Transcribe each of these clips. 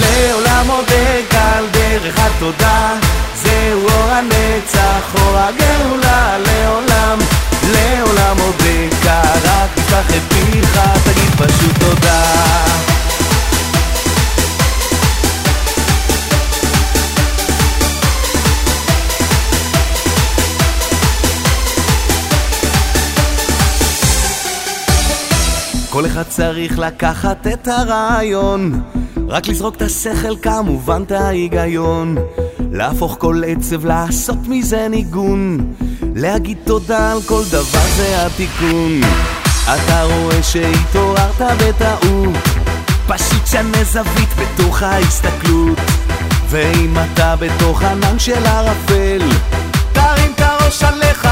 לעולם אודה על דרך התודה. זהו אור הנצח, אור הגאולה לעולם. לעולם אודה רק תפתח את פיך, תגיד פשוט תודה כל אחד צריך לקחת את הרעיון. רק לזרוק את השכל כמובן את ההיגיון. להפוך כל עצב, לעשות מזה ניגון. להגיד תודה על כל דבר זה התיקון. אתה רואה שהתעוררת בטעות. פשוט שנה זווית בתוך ההסתכלות. ואם אתה בתוך ענן של ערפל תרים את הראש עליך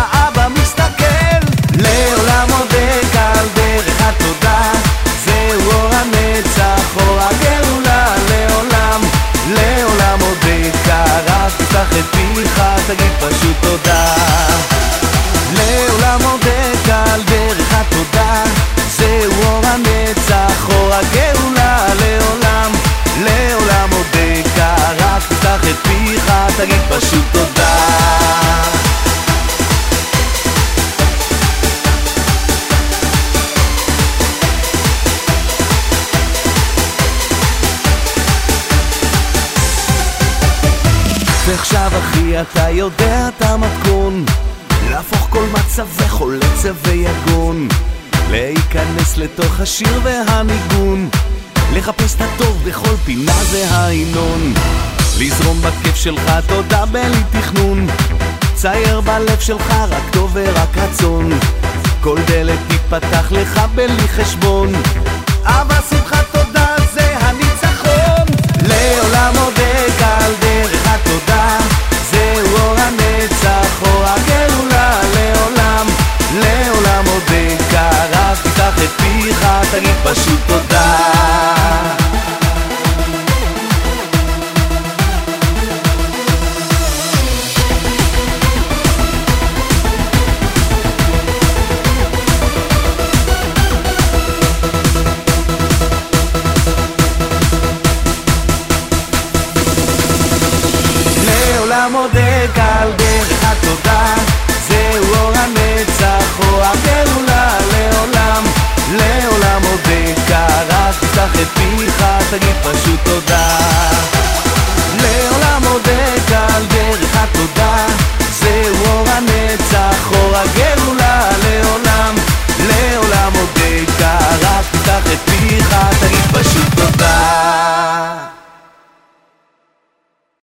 תגיד פשוט תודה. ועכשיו אחי אתה יודע את המתכון. להפוך כל מצב וחול עצב ויגון להיכנס לתוך השיר והניגון. לחפש את הטוב בכל פינה זה ההמנון לזרום בכיף שלך תודה בלי תכנון. צייר בלב שלך רק טוב ורק רצון. כל דלת תיפתח לך בלי חשבון. אבל שמחת תודה זה הניצחון. לעולם עודק על דרך התודה. זהו אור הנצח, אור הגאולה לעולם. לעולם עודק רק תפתח את פיך, תגיד פשוט המודד על דרך התודה זהו אור הנצח או הגאולה.